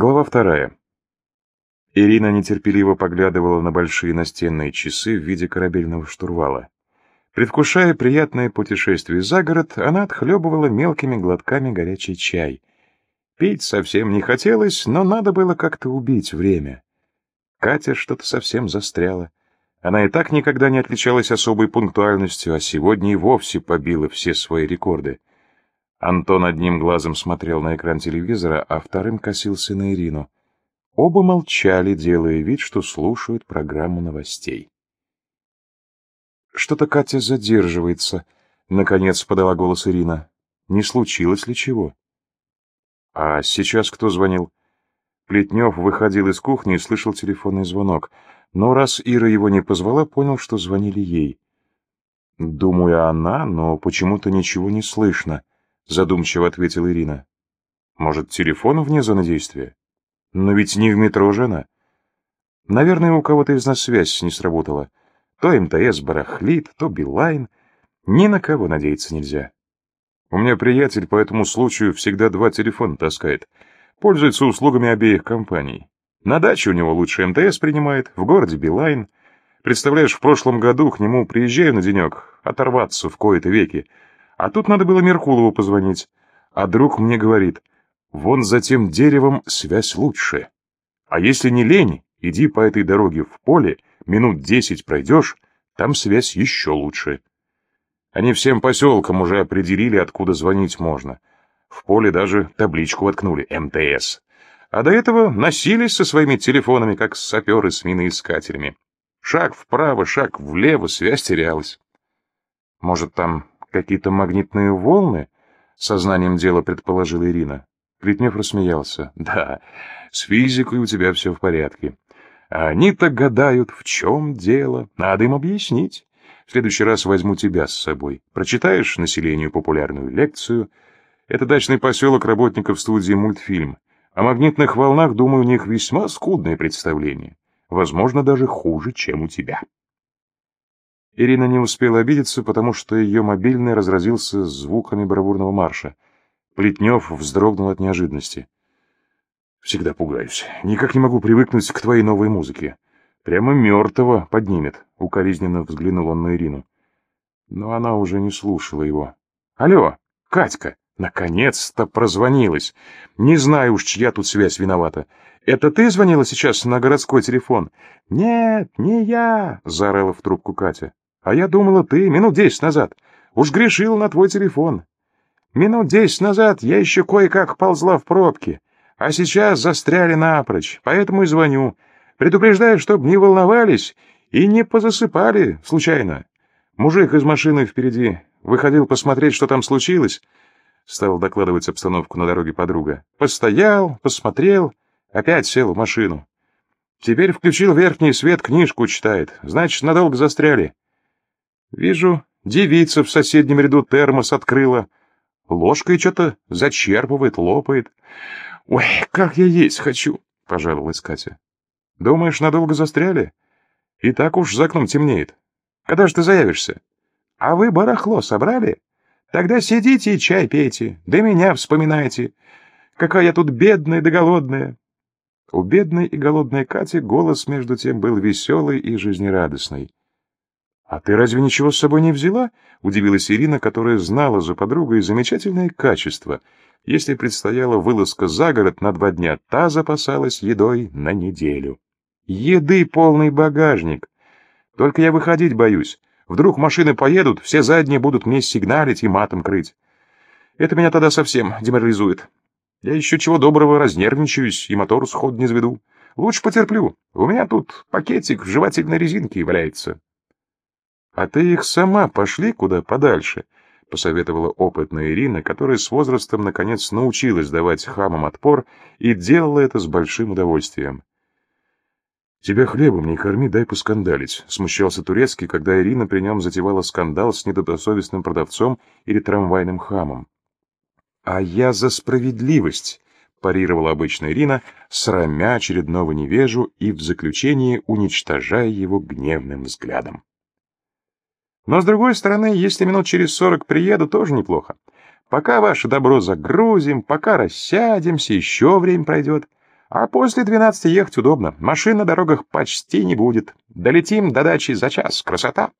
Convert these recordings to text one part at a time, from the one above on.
Глава вторая. Ирина нетерпеливо поглядывала на большие настенные часы в виде корабельного штурвала. Предвкушая приятное путешествие за город, она отхлебывала мелкими глотками горячий чай. Пить совсем не хотелось, но надо было как-то убить время. Катя что-то совсем застряла. Она и так никогда не отличалась особой пунктуальностью, а сегодня и вовсе побила все свои рекорды. Антон одним глазом смотрел на экран телевизора, а вторым косился на Ирину. Оба молчали, делая вид, что слушают программу новостей. «Что-то Катя задерживается», — наконец подала голос Ирина. «Не случилось ли чего?» «А сейчас кто звонил?» Плетнев выходил из кухни и слышал телефонный звонок, но раз Ира его не позвала, понял, что звонили ей. «Думаю, она, но почему-то ничего не слышно», задумчиво ответила Ирина. Может, телефон вне зоны действия? Но ведь не в метро же она. Наверное, у кого-то из нас связь не сработала. То МТС барахлит, то Билайн. Ни на кого надеяться нельзя. У меня приятель по этому случаю всегда два телефона таскает. Пользуется услугами обеих компаний. На даче у него лучше МТС принимает, в городе Билайн. Представляешь, в прошлом году к нему приезжаю на денек, оторваться в кои-то веки. А тут надо было Меркулову позвонить. А друг мне говорит, вон за тем деревом связь лучше. А если не лень, иди по этой дороге в поле, минут десять пройдешь, там связь еще лучше. Они всем поселкам уже определили, откуда звонить можно. В поле даже табличку воткнули «МТС». А до этого носились со своими телефонами, как саперы с миноискателями. Шаг вправо, шаг влево, связь терялась. Может, там какие-то магнитные волны?» — сознанием дела предположила Ирина. Плетнев рассмеялся. «Да, с физикой у тебя все в порядке. Они-то гадают, в чем дело. Надо им объяснить. В следующий раз возьму тебя с собой. Прочитаешь населению популярную лекцию. Это дачный поселок работников студии «Мультфильм». О магнитных волнах, думаю, у них весьма скудное представление. Возможно, даже хуже, чем у тебя». Ирина не успела обидеться, потому что ее мобильный разразился звуками бравурного марша. Плетнев вздрогнул от неожиданности. «Всегда пугаюсь. Никак не могу привыкнуть к твоей новой музыке. Прямо мертвого поднимет», — укоризненно взглянул он на Ирину. Но она уже не слушала его. «Алло, Катька, наконец-то прозвонилась. Не знаю уж, чья тут связь виновата. Это ты звонила сейчас на городской телефон?» «Нет, не я», — заорала в трубку Катя. А я думала, ты минут десять назад. Уж грешил на твой телефон. Минут десять назад я еще кое-как ползла в пробке, а сейчас застряли напрочь, поэтому и звоню. Предупреждаю, чтобы не волновались и не позасыпали случайно. Мужик из машины впереди выходил посмотреть, что там случилось. Стал докладывать обстановку на дороге подруга. Постоял, посмотрел, опять сел в машину. Теперь включил верхний свет, книжку читает. Значит, надолго застряли. Вижу, девица в соседнем ряду термос открыла. Ложкой что-то зачерпывает, лопает. «Ой, как я есть хочу!» — пожаловалась Катя. «Думаешь, надолго застряли? И так уж за окном темнеет. Когда же ты заявишься? А вы барахло собрали? Тогда сидите и чай пейте, да меня вспоминайте. Какая я тут бедная да голодная!» У бедной и голодной Кати голос, между тем, был веселый и жизнерадостный. «А ты разве ничего с собой не взяла?» — удивилась Ирина, которая знала за подругой замечательное качество. Если предстояла вылазка за город на два дня, та запасалась едой на неделю. «Еды полный багажник. Только я выходить боюсь. Вдруг машины поедут, все задние будут мне сигналить и матом крыть. Это меня тогда совсем деморализует. Я еще чего доброго разнервничаюсь и мотор сход не заведу. Лучше потерплю. У меня тут пакетик жевательной резинки валяется». «А ты их сама пошли куда подальше», — посоветовала опытная Ирина, которая с возрастом наконец научилась давать хамам отпор и делала это с большим удовольствием. «Тебя хлебом не корми, дай поскандалить», — смущался Турецкий, когда Ирина при нем затевала скандал с недобросовестным продавцом или трамвайным хамом. «А я за справедливость», — парировала обычная Ирина, срамя очередного невежу и в заключении уничтожая его гневным взглядом. Но, с другой стороны, если минут через сорок приеду, тоже неплохо. Пока ваше добро загрузим, пока рассядемся, еще время пройдет. А после двенадцати ехать удобно. Машин на дорогах почти не будет. Долетим до дачи за час. Красота.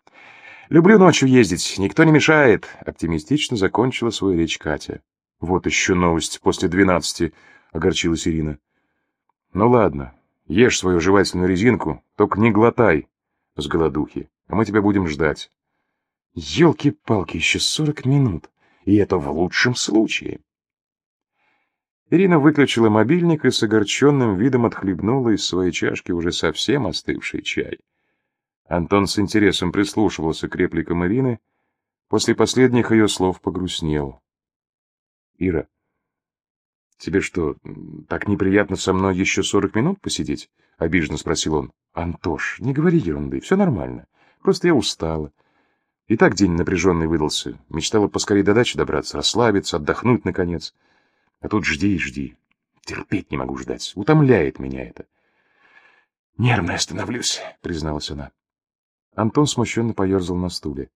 Люблю ночью ездить, никто не мешает. Оптимистично закончила свою речь Катя. Вот еще новость после двенадцати, огорчилась Ирина. Ну ладно, ешь свою жевательную резинку, только не глотай с голодухи, а мы тебя будем ждать. Елки-палки, еще сорок минут, и это в лучшем случае. Ирина выключила мобильник и с огорченным видом отхлебнула из своей чашки уже совсем остывший чай. Антон с интересом прислушивался к репликам Ирины, после последних ее слов погрустнел. «Ира, тебе что, так неприятно со мной еще сорок минут посидеть?» — обиженно спросил он. «Антош, не говори ерунды, все нормально. Просто я устала. И так день напряженный выдался. Мечтала поскорее до дачи добраться, расслабиться, отдохнуть, наконец». А тут жди и жди. Терпеть не могу ждать. Утомляет меня это. «Нервная становлюсь», — призналась она. Антон смущенно поерзал на стуле.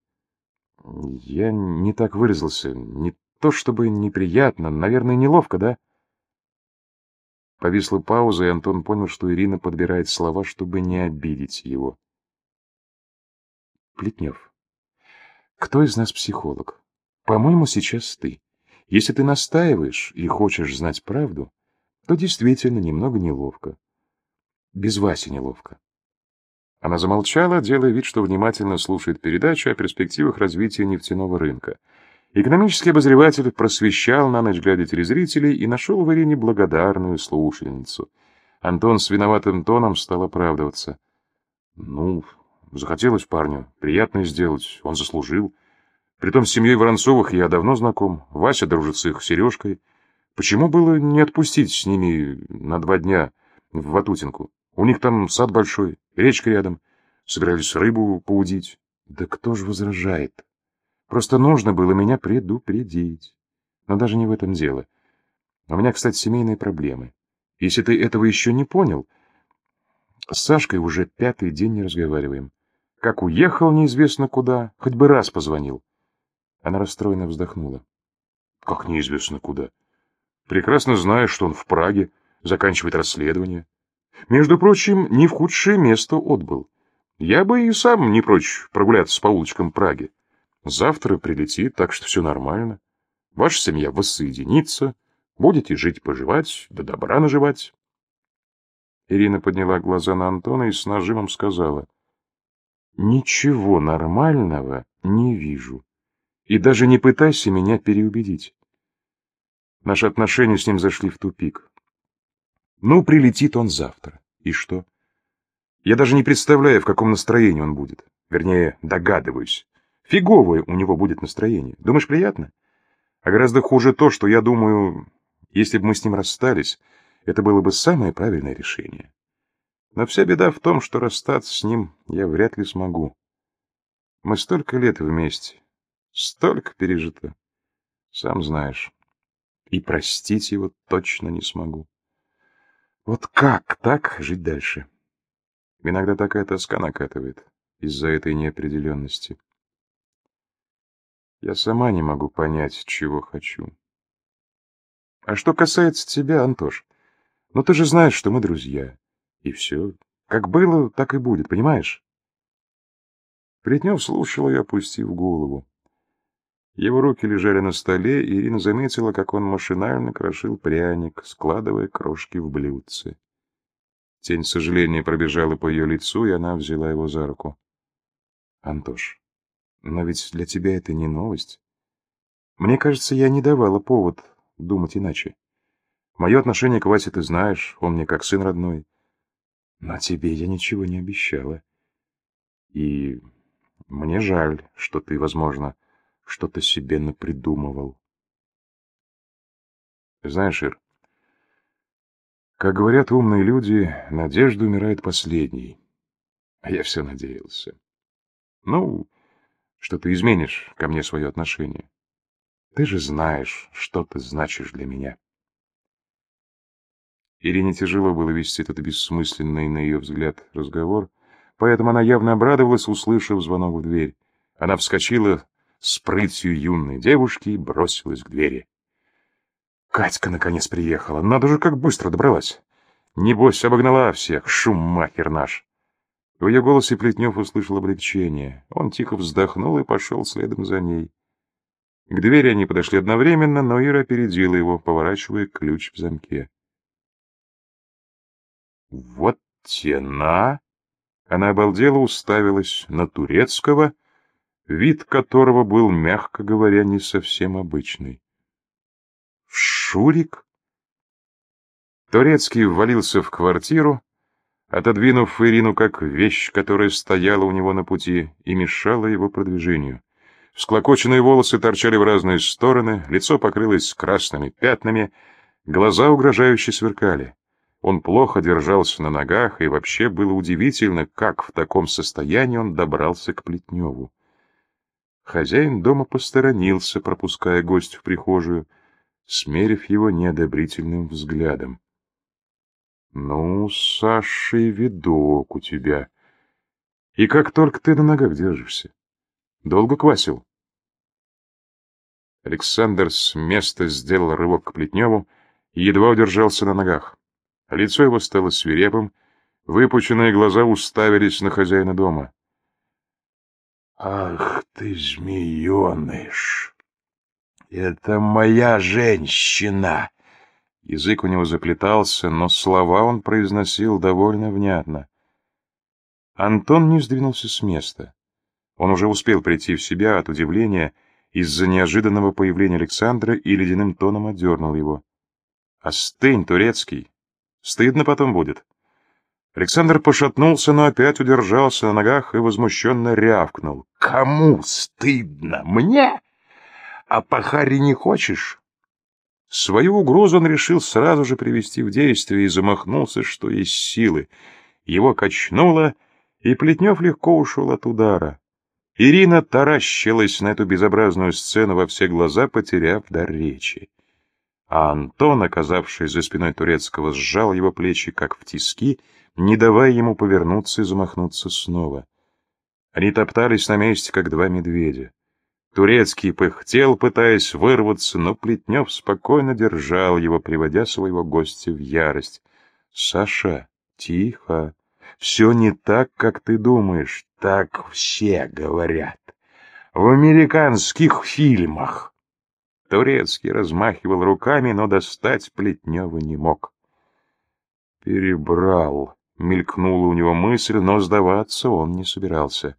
«Я не так выразился. Не то чтобы неприятно, наверное, неловко, да?» Повисла пауза, и Антон понял, что Ирина подбирает слова, чтобы не обидеть его. Плетнев, кто из нас психолог? По-моему, сейчас ты. Если ты настаиваешь и хочешь знать правду, то действительно немного неловко. Без Васи неловко. Она замолчала, делая вид, что внимательно слушает передачу о перспективах развития нефтяного рынка. Экономический обозреватель просвещал на ночь глядя телезрителей и нашел в Ирине благодарную слушательницу. Антон с виноватым тоном стал оправдываться. «Ну, захотелось парню. Приятное сделать. Он заслужил. Притом с семьей Воронцовых я давно знаком. Вася дружит с их Сережкой. Почему было не отпустить с ними на два дня в Ватутинку? У них там сад большой, речка рядом. Собирались рыбу поудить. Да кто ж возражает? Просто нужно было меня предупредить. Но даже не в этом дело. У меня, кстати, семейные проблемы. Если ты этого еще не понял, с Сашкой уже пятый день не разговариваем. Как уехал неизвестно куда, хоть бы раз позвонил. Она расстроенно вздохнула. Как неизвестно куда. Прекрасно знаешь, что он в Праге, заканчивает расследование. Между прочим, не в худшее место отбыл. Я бы и сам не прочь прогуляться по улочкам Праги. Завтра прилетит, так что все нормально. Ваша семья воссоединится, будете жить-поживать, да добра наживать. Ирина подняла глаза на Антона и с нажимом сказала. «Ничего нормального не вижу и даже не пытайся меня переубедить. Наши отношения с ним зашли в тупик. Ну, прилетит он завтра. И что? Я даже не представляю, в каком настроении он будет. Вернее, догадываюсь. Фиговое у него будет настроение. Думаешь, приятно? А гораздо хуже то, что я думаю, если бы мы с ним расстались, это было бы самое правильное решение. Но вся беда в том, что расстаться с ним я вряд ли смогу. Мы столько лет вместе, Столько пережито. Сам знаешь. И простить его точно не смогу. Вот как так жить дальше? Иногда такая тоска накатывает из-за этой неопределенности. Я сама не могу понять, чего хочу. А что касается тебя, Антош, ну ты же знаешь, что мы друзья. И все. Как было, так и будет, понимаешь? Плетнев слушал и опустив голову. Его руки лежали на столе, и Ирина заметила, как он машинально крошил пряник, складывая крошки в блюдце. Тень сожаления пробежала по ее лицу, и она взяла его за руку. — Антош, но ведь для тебя это не новость. Мне кажется, я не давала повод думать иначе. Мое отношение к Васе ты знаешь, он мне как сын родной. Но тебе я ничего не обещала. И мне жаль, что ты, возможно, что-то себе напридумывал. Знаешь, Ир, как говорят умные люди, надежда умирает последней. А я все надеялся. Ну, что ты изменишь ко мне свое отношение. Ты же знаешь, что ты значишь для меня. Ирине тяжело было вести этот бессмысленный, на ее взгляд, разговор, поэтому она явно обрадовалась, услышав звонок в дверь. Она вскочила, с прытью юной девушки бросилась к двери. Катька наконец приехала. Надо же, как быстро добралась. Небось, обогнала всех, шумахер наш. В ее голосе Плетнев услышал облегчение. Он тихо вздохнул и пошел следом за ней. К двери они подошли одновременно, но Ира опередила его, поворачивая ключ в замке. «Вот тена!» Она обалдела уставилась на турецкого, вид которого был, мягко говоря, не совсем обычный. «Шурик?» Турецкий ввалился в квартиру, отодвинув Ирину как вещь, которая стояла у него на пути и мешала его продвижению. Всклокоченные волосы торчали в разные стороны, лицо покрылось красными пятнами, глаза угрожающе сверкали. Он плохо держался на ногах, и вообще было удивительно, как в таком состоянии он добрался к Плетневу. Хозяин дома посторонился, пропуская гость в прихожую, смерив его неодобрительным взглядом. — Ну, Саша, видок у тебя. И как только ты на ногах держишься. Долго квасил? Александр с места сделал рывок к Плетневу и едва удержался на ногах. Лицо его стало свирепым, выпученные глаза уставились на хозяина дома. «Ах ты, змееныш! Это моя женщина!» Язык у него заплетался, но слова он произносил довольно внятно. Антон не сдвинулся с места. Он уже успел прийти в себя от удивления из-за неожиданного появления Александра и ледяным тоном отдернул его. «Остынь, турецкий! Стыдно потом будет. Александр пошатнулся, но опять удержался на ногах и возмущенно рявкнул. «Кому стыдно? Мне? А по Харе не хочешь?» Свою угрозу он решил сразу же привести в действие и замахнулся, что есть силы. Его качнуло, и Плетнев легко ушел от удара. Ирина таращилась на эту безобразную сцену во все глаза, потеряв дар речи а Антон, оказавшись за спиной турецкого, сжал его плечи, как в тиски, не давая ему повернуться и замахнуться снова. Они топтались на месте, как два медведя. Турецкий пыхтел, пытаясь вырваться, но Плетнев спокойно держал его, приводя своего гостя в ярость. — Саша, тихо. Все не так, как ты думаешь. Так все говорят. В американских фильмах. Турецкий размахивал руками, но достать Плетнева не мог. «Перебрал», — мелькнула у него мысль, но сдаваться он не собирался.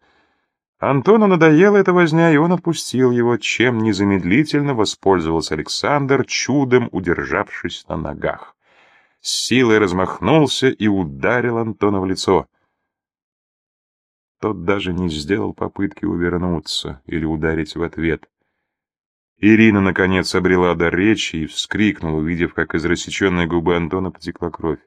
Антону надоела эта возня, и он отпустил его, чем незамедлительно воспользовался Александр, чудом удержавшись на ногах. С силой размахнулся и ударил Антона в лицо. Тот даже не сделал попытки увернуться или ударить в ответ. Ирина, наконец, обрела дар речи и вскрикнула, увидев, как из рассеченной губы Антона потекла кровь.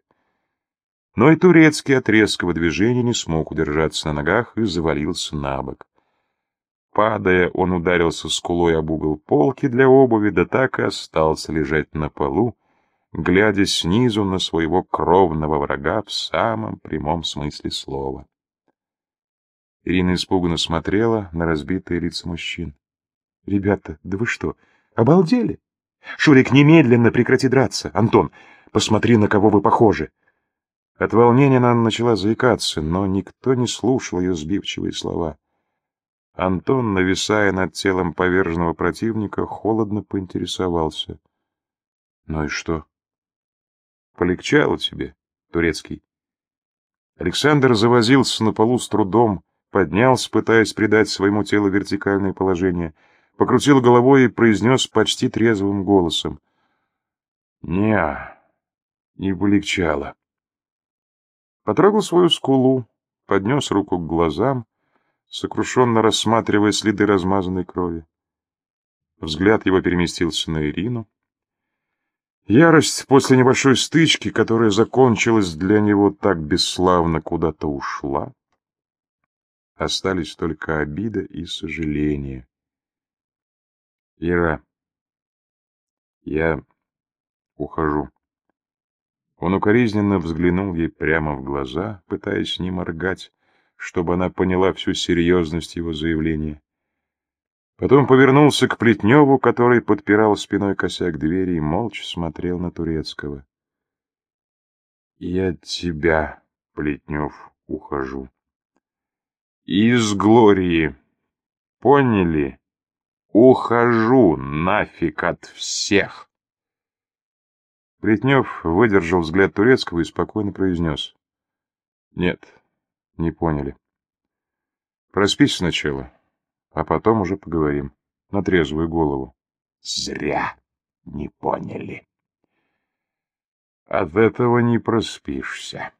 Но и турецкий от резкого движения не смог удержаться на ногах и завалился на бок. Падая, он ударился скулой об угол полки для обуви, да так и остался лежать на полу, глядя снизу на своего кровного врага в самом прямом смысле слова. Ирина испуганно смотрела на разбитые лица мужчин. Ребята, да вы что, обалдели? Шурик, немедленно прекрати драться. Антон, посмотри, на кого вы похожи. От волнения она начала заикаться, но никто не слушал ее сбивчивые слова. Антон, нависая над телом поверженного противника, холодно поинтересовался. — Ну и что? — Полегчало тебе, турецкий? Александр завозился на полу с трудом, поднялся, пытаясь придать своему телу вертикальное положение — покрутил головой и произнес почти трезвым голосом. не не полегчало. Потрогал свою скулу, поднес руку к глазам, сокрушенно рассматривая следы размазанной крови. Взгляд его переместился на Ирину. Ярость после небольшой стычки, которая закончилась для него так бесславно, куда-то ушла. Остались только обида и сожаление. Ира, я ухожу. Он укоризненно взглянул ей прямо в глаза, пытаясь не моргать, чтобы она поняла всю серьезность его заявления. Потом повернулся к Плетневу, который подпирал спиной косяк двери и молча смотрел на Турецкого. Я тебя, Плетнев, ухожу. Из Глории. Поняли? Ухожу нафиг от всех. Плетнев выдержал взгляд турецкого и спокойно произнес. Нет, не поняли. Проспись сначала, а потом уже поговорим. На трезвую голову. Зря не поняли. От этого не проспишься.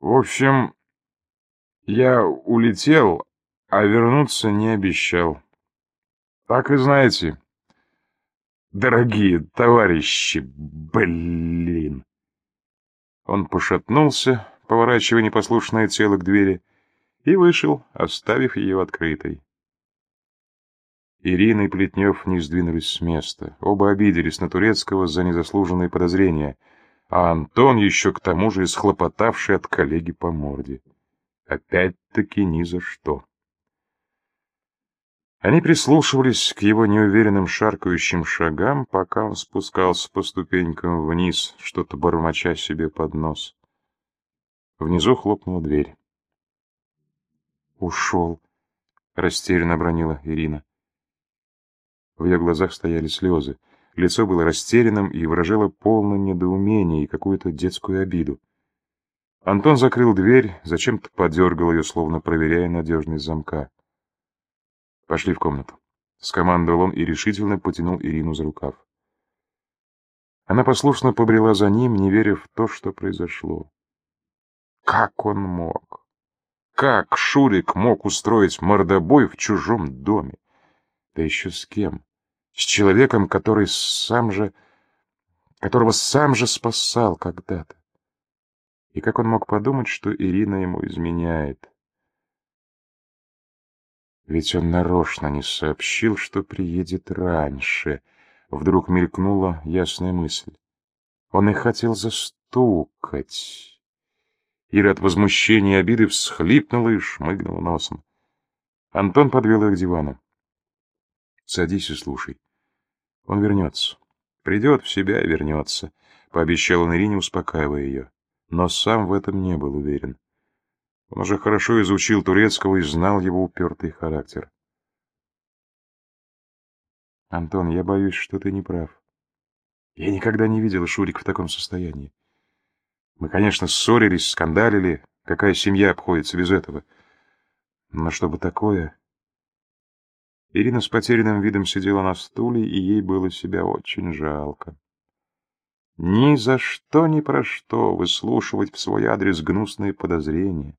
В общем, я улетел, а вернуться не обещал. Так и знаете, дорогие товарищи, блин. Он пошатнулся, поворачивая непослушное тело к двери, и вышел, оставив ее открытой. Ирина и Плетнев не сдвинулись с места. Оба обиделись на Турецкого за незаслуженные подозрения, а Антон еще к тому же исхлопотавший от коллеги по морде. Опять-таки ни за что. Они прислушивались к его неуверенным шаркающим шагам, пока он спускался по ступенькам вниз, что-то бормоча себе под нос. Внизу хлопнула дверь. «Ушел», — растерянно бронила Ирина. В ее глазах стояли слезы. Лицо было растерянным и выражало полное недоумение и какую-то детскую обиду. Антон закрыл дверь, зачем-то подергал ее, словно проверяя надежность замка. «Пошли в комнату», — скомандовал он и решительно потянул Ирину за рукав. Она послушно побрела за ним, не веря в то, что произошло. Как он мог? Как Шурик мог устроить мордобой в чужом доме? Да еще с кем? С человеком, который сам же... которого сам же спасал когда-то. И как он мог подумать, что Ирина ему изменяет? Ведь он нарочно не сообщил, что приедет раньше. Вдруг мелькнула ясная мысль. Он и хотел застукать. Ира от возмущения и обиды всхлипнула и шмыгнула носом. Антон подвел ее к дивану. Садись и слушай. Он вернется. Придет в себя и вернется, — пообещал он Ирине, успокаивая ее. Но сам в этом не был уверен. Он уже хорошо изучил турецкого и знал его упертый характер. «Антон, я боюсь, что ты не прав. Я никогда не видел Шурик в таком состоянии. Мы, конечно, ссорились, скандалили. Какая семья обходится без этого? Но чтобы такое... Ирина с потерянным видом сидела на стуле, и ей было себя очень жалко. Ни за что, ни про что выслушивать в свой адрес гнусные подозрения,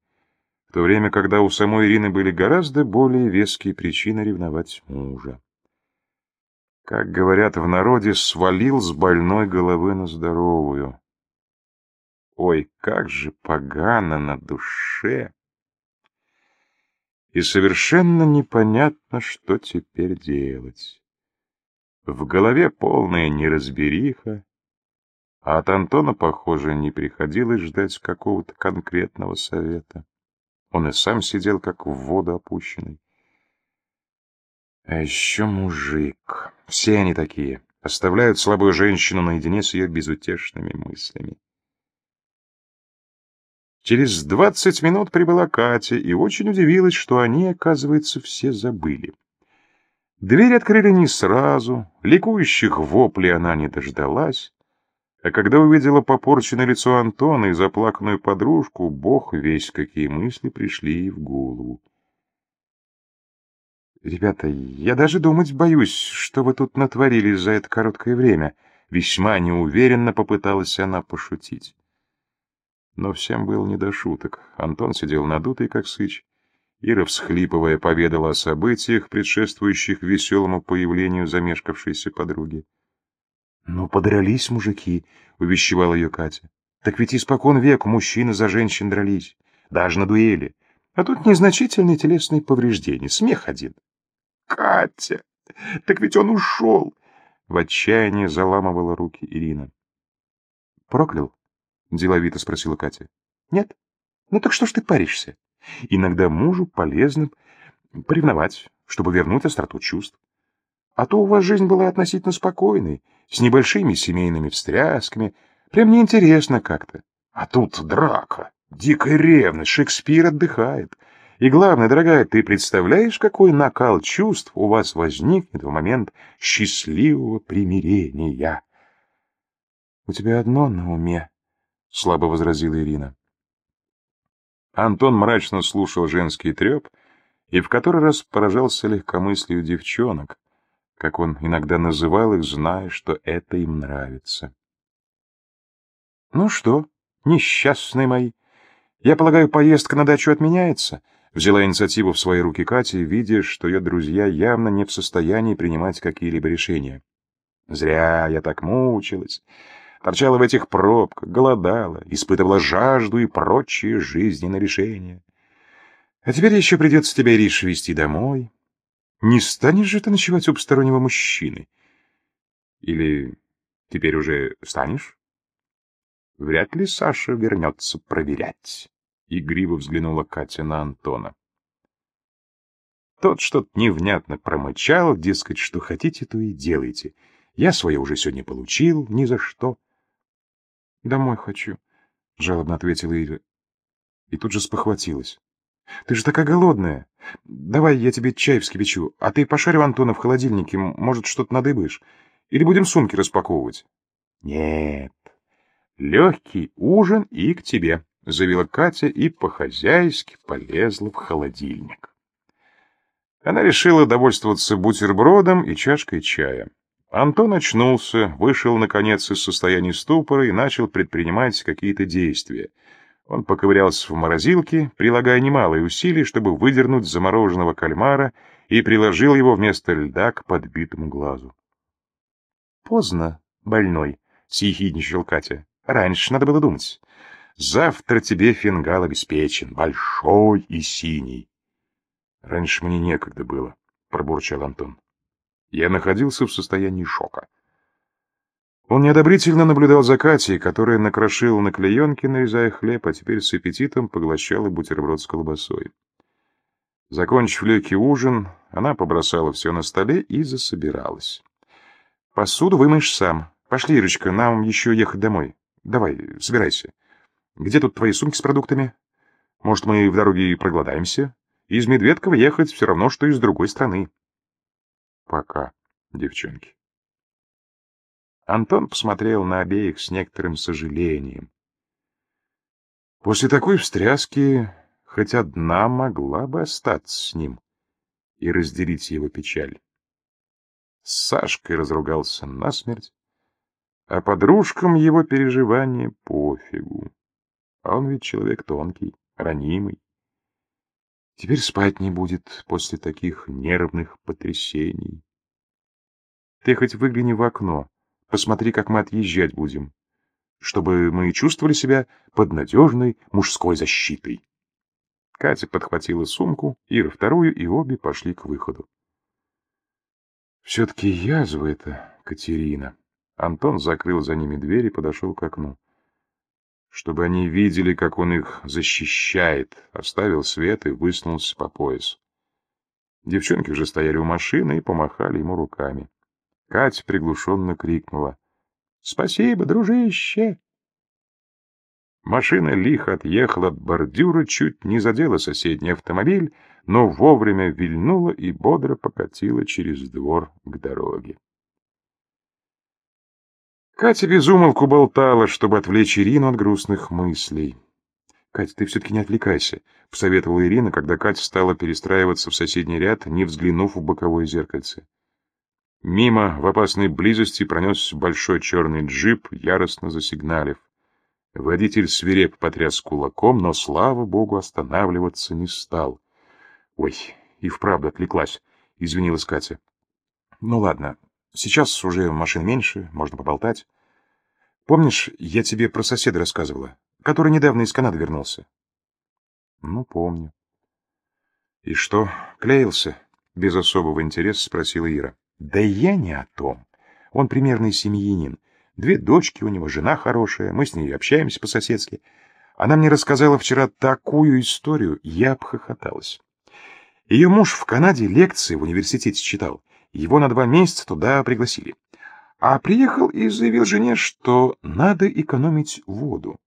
то время, когда у самой Ирины были гораздо более веские причины ревновать мужа. Как говорят в народе, свалил с больной головы на здоровую. Ой, как же погано на душе! и совершенно непонятно, что теперь делать. В голове полная неразбериха, а от Антона, похоже, не приходилось ждать какого-то конкретного совета. Он и сам сидел как в воду опущенный. А еще мужик. Все они такие. Оставляют слабую женщину наедине с ее безутешными мыслями. Через двадцать минут прибыла Катя и очень удивилась, что они, оказывается, все забыли. Дверь открыли не сразу, ликующих воплей она не дождалась, а когда увидела попорченное лицо Антона и заплаканную подружку, бог весь какие мысли пришли ей в голову. «Ребята, я даже думать боюсь, что вы тут натворили за это короткое время», — весьма неуверенно попыталась она пошутить. Но всем было не до шуток. Антон сидел надутый, как сыч. Ира, всхлипывая, поведала о событиях, предшествующих веселому появлению замешкавшейся подруги. — Ну, подрались мужики, — увещевала ее Катя. — Так ведь испокон век мужчины за женщин дрались, даже на дуэли. А тут незначительные телесные повреждения, смех один. — Катя, так ведь он ушел! — в отчаянии заламывала руки Ирина. — Проклял? — деловито спросила Катя. «Нет? Ну так что ж ты паришься? Иногда мужу полезно поревновать, чтобы вернуть остроту чувств. А то у вас жизнь была относительно спокойной, с небольшими семейными встрясками, Прям неинтересно как-то. А тут драка, дикая ревность, Шекспир отдыхает. И главное, дорогая, ты представляешь, какой накал чувств у вас возникнет в момент счастливого примирения? — У тебя одно на уме, — слабо возразила Ирина. Антон мрачно слушал женский треп и в который раз поражался легкомыслию девчонок, как он иногда называл их, зная, что это им нравится. — Ну что, несчастные мои, я полагаю, поездка на дачу отменяется? Взяла инициативу в свои руки Катя, видя, что ее друзья явно не в состоянии принимать какие-либо решения. Зря я так мучилась. Торчала в этих пробках, голодала, испытывала жажду и прочие жизненные решения. А теперь еще придется тебя, Ириша, везти домой. Не станешь же ты ночевать у постороннего мужчины? Или теперь уже станешь? Вряд ли Саша вернется проверять. Игриво взглянула Катя на Антона. Тот что-то невнятно промычал, дескать, что хотите, то и делайте. Я свое уже сегодня получил, ни за что. — Домой хочу, — жалобно ответила Ира. И тут же спохватилась. — Ты же такая голодная. Давай я тебе чай вскипячу, а ты пошарь у Антона в холодильнике, может, что-то надыбаешь. Или будем сумки распаковывать? — Нет. Легкий ужин и к тебе, — завела Катя и по-хозяйски полезла в холодильник. Она решила довольствоваться бутербродом и чашкой чая. Антон очнулся, вышел, наконец, из состояния ступора и начал предпринимать какие-то действия. Он поковырялся в морозилке, прилагая немалые усилия, чтобы выдернуть замороженного кальмара, и приложил его вместо льда к подбитому глазу. «Поздно, больной», — съехидничал Катя. «Раньше надо было думать. Завтра тебе фингал обеспечен, большой и синий». «Раньше мне некогда было», — пробурчал Антон. Я находился в состоянии шока. Он неодобрительно наблюдал за Катей, которая накрошила на клеенке, нарезая хлеб, а теперь с аппетитом поглощала бутерброд с колбасой. Закончив легкий ужин, она побросала все на столе и засобиралась. «Посуду вымоешь сам. Пошли, Ирочка, нам еще ехать домой. Давай, собирайся. Где тут твои сумки с продуктами? Может, мы в дороге проголодаемся? Из Медведкова ехать все равно, что из другой страны». «Пока, девчонки». Антон посмотрел на обеих с некоторым сожалением. После такой встряски хоть одна могла бы остаться с ним и разделить его печаль. С Сашкой разругался насмерть, а подружкам его переживания пофигу. А он ведь человек тонкий, ранимый. Теперь спать не будет после таких нервных потрясений. Ты хоть выгляни в окно, Посмотри, как мы отъезжать будем, чтобы мы чувствовали себя под надежной мужской защитой. Катя подхватила сумку, Ира вторую, и обе пошли к выходу. Все-таки язва это, Катерина. Антон закрыл за ними дверь и подошел к окну. Чтобы они видели, как он их защищает, оставил свет и высунулся по пояс. Девчонки уже стояли у машины и помахали ему руками. Катя приглушенно крикнула. «Спасибо, дружище!» Машина лихо отъехала от бордюра, чуть не задела соседний автомобиль, но вовремя вильнула и бодро покатила через двор к дороге. Катя безумолку болтала, чтобы отвлечь Ирину от грустных мыслей. «Катя, ты все-таки не отвлекайся», — посоветовала Ирина, когда Катя стала перестраиваться в соседний ряд, не взглянув в боковое зеркальце. Мимо в опасной близости пронес большой черный джип, яростно засигналив. Водитель свиреп потряс кулаком, но, слава богу, останавливаться не стал. — Ой, и вправду отвлеклась, — извинилась Катя. — Ну ладно, сейчас уже машин меньше, можно поболтать. Помнишь, я тебе про соседа рассказывала, который недавно из Канады вернулся? — Ну, помню. — И что, клеился? — без особого интереса спросила Ира. Да я не о том. Он примерный семьянин. Две дочки у него, жена хорошая, мы с ней общаемся по-соседски. Она мне рассказала вчера такую историю, я обхохоталась. Ее муж в Канаде лекции в университете читал. Его на два месяца туда пригласили. А приехал и заявил жене, что надо экономить воду.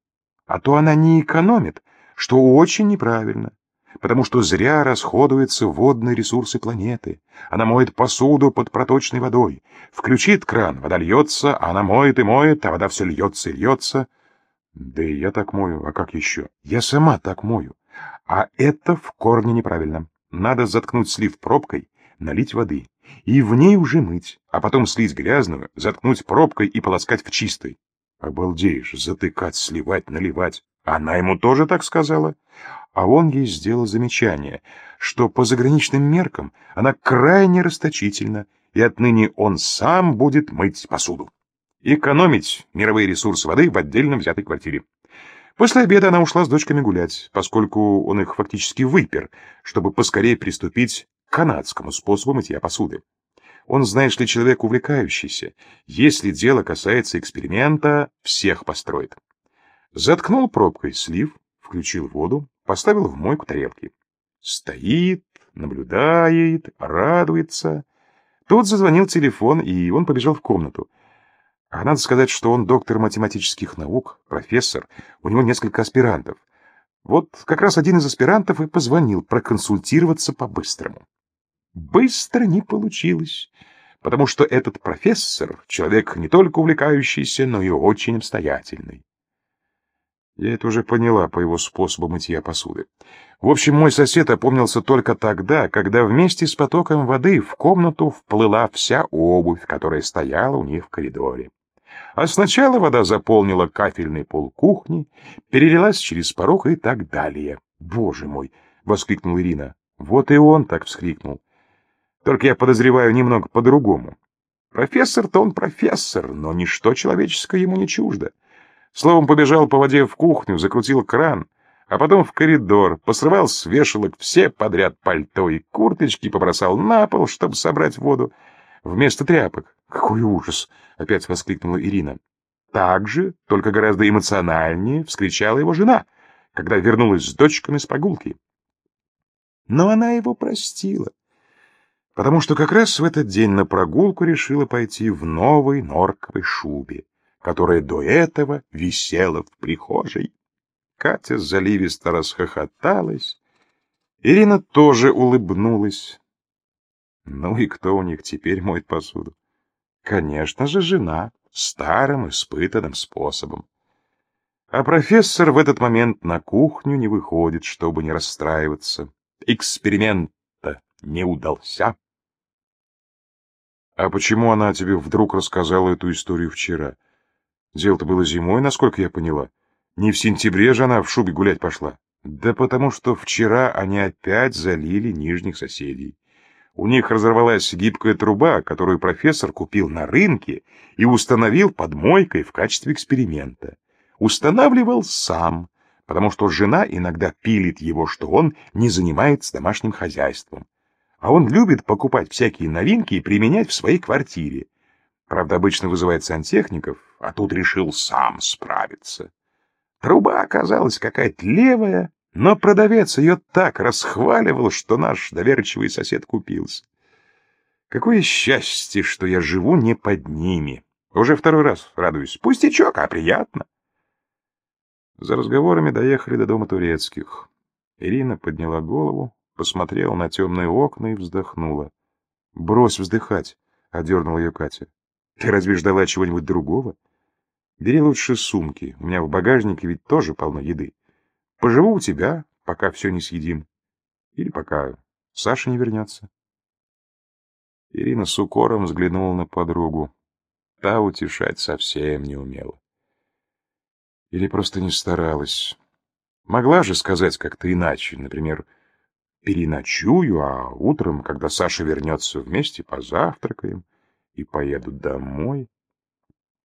А то она не экономит, что очень неправильно, потому что зря расходуются водные ресурсы планеты. Она моет посуду под проточной водой. Включит кран, вода льется, а она моет и моет, а вода все льется и льется. Да и я так мою, а как еще? Я сама так мою. А это в корне неправильно. Надо заткнуть слив пробкой, налить воды и в ней уже мыть, а потом слить грязную, заткнуть пробкой и полоскать в чистой. Обалдеешь, затыкать, сливать, наливать. Она ему тоже так сказала. А он ей сделал замечание, что по заграничным меркам она крайне расточительна, и отныне он сам будет мыть посуду. Экономить мировые ресурсы воды в отдельно взятой квартире. После обеда она ушла с дочками гулять, поскольку он их фактически выпер, чтобы поскорее приступить к канадскому способу мытья посуды. Он, знаешь ли, человек увлекающийся. Если дело касается эксперимента, всех построит. Заткнул пробкой слив, включил воду, поставил в мойку тарелки. Стоит, наблюдает, радуется. Тут зазвонил телефон, и он побежал в комнату. А надо сказать, что он доктор математических наук, профессор, у него несколько аспирантов. Вот как раз один из аспирантов и позвонил проконсультироваться по-быстрому. Быстро не получилось, потому что этот профессор — человек не только увлекающийся, но и очень обстоятельный. Я это уже поняла по его способу мытья посуды. В общем, мой сосед опомнился только тогда, когда вместе с потоком воды в комнату вплыла вся обувь, которая стояла у них в коридоре. А сначала вода заполнила кафельный пол кухни, перелилась через порог и так далее. «Боже мой!» — воскликнула Ирина. Вот и он так вскрикнул. Только я подозреваю немного по-другому. Профессор-то он профессор, но ничто человеческое ему не чуждо. Словом, побежал по воде в кухню, закрутил кран, а потом в коридор, посрывал с вешалок все подряд пальто и курточки, побросал на пол, чтобы собрать воду, вместо тряпок. «Какой ужас!» — опять воскликнула Ирина. Так же, только гораздо эмоциональнее, вскричала его жена, когда вернулась с дочками с прогулки. Но она его простила, потому что как раз в этот день на прогулку решила пойти в новой норковой шубе, которая до этого висела в прихожей. Катя заливисто расхохоталась, Ирина тоже улыбнулась. Ну и кто у них теперь моет посуду? Конечно же, жена, старым испытанным способом. А профессор в этот момент на кухню не выходит, чтобы не расстраиваться. Эксперимент-то не удался. А почему она тебе вдруг рассказала эту историю вчера? Дело-то было зимой, насколько я поняла. Не в сентябре же она в шубе гулять пошла. Да потому что вчера они опять залили нижних соседей. У них разорвалась гибкая труба, которую профессор купил на рынке и установил под мойкой в качестве эксперимента. Устанавливал сам, потому что жена иногда пилит его, что он не занимается домашним хозяйством. А он любит покупать всякие новинки и применять в своей квартире. Правда, обычно вызывает сантехников, а тут решил сам справиться. Труба оказалась какая-то левая, но продавец ее так расхваливал, что наш доверчивый сосед купился. Какое счастье, что я живу не под ними. Уже второй раз радуюсь. Пустячок, а приятно. За разговорами доехали до дома турецких. Ирина подняла голову, посмотрела на темные окна и вздохнула. «Брось вздыхать», — одернула ее Катя. «Ты разве ждала чего-нибудь другого? Бери лучше сумки, у меня в багажнике ведь тоже полно еды». Поживу у тебя, пока все не съедим. Или пока Саша не вернется. Ирина с укором взглянула на подругу. Та утешать совсем не умела. Или просто не старалась. Могла же сказать как-то иначе, например, переночую, а утром, когда Саша вернется вместе, позавтракаем и поедут домой.